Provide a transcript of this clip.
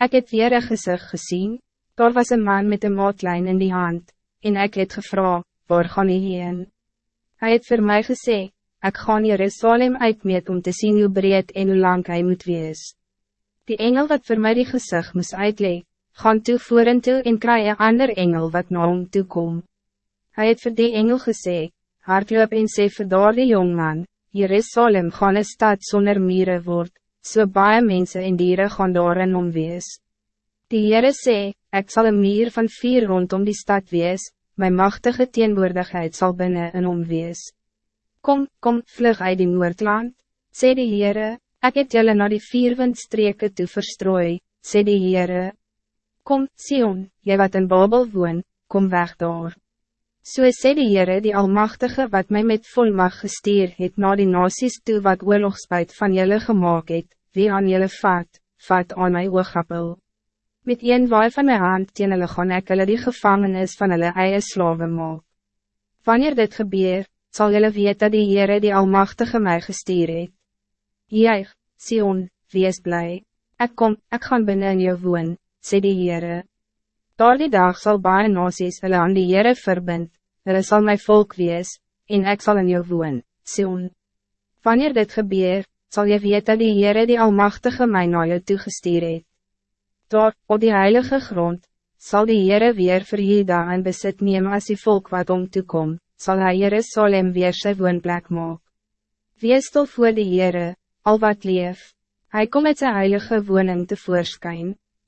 Ik heb weer een gezicht gezien, daar was een man met een maatlijn in die hand, en ik het gevra, waar gaan hy heen? Hij het voor mij gezegd, ik ga Jerusalem uitmeet om te zien hoe breed en hoe lang hij moet wees. Die engel wat voor mij die gezicht moest uitleggen, gaan toe voor en toe en kry een ander engel wat na hom toe kom. Hy het vir die engel gesê, hardloop en sê vir daar die jongman, Jerusalem gaan een stad zonder mieren word, so baie mense en dieren gaan daarin omwees. Die Heere sê, ek sal een mier van vier rondom die stad wees, my machtige teenwoordigheid zal binnen en omwees. Kom, kom, vlug uit die Noordland, sê die Heere, ek het julle na die vier windstreke toe verstrooi, sê die Heere. Kom, Sion, jy wat in Babel woon, kom weg daar. So sê die Heere die Almachtige wat mij met volmacht gestuur het na die nasies toe wat oorlogspuit van julle gemaakt het, wie aan julle vat, vat aan my oogappel. Met een waai van my hand teen hulle gaan ek hulle die gevangenis van hulle eie slawe maak. Wanneer dit gebeur, zal julle weet dat die Heere die Almachtige mij gestuur het. Juig, Sion, wees blij. Ik kom, ik gaan binnen in jou woon, sê die Heere. Daar die dag zal baie nasies hulle aan die Heere verbind, hulle sal my volk wees, en ik zal in jou woon, Sion. Wanneer dit gebeur, zal je weet dat die Heere die Almachtige my na jou toegestuur het. Daar, op die heilige grond, zal die Heere weer vir Jeda in besit neem as die volk wat om toekom, sal hy Jerusalem weer sy woonplek maak. Wees stil voor die Heere, al wat leef, hij komt met zijn heilige woning te voorschijn.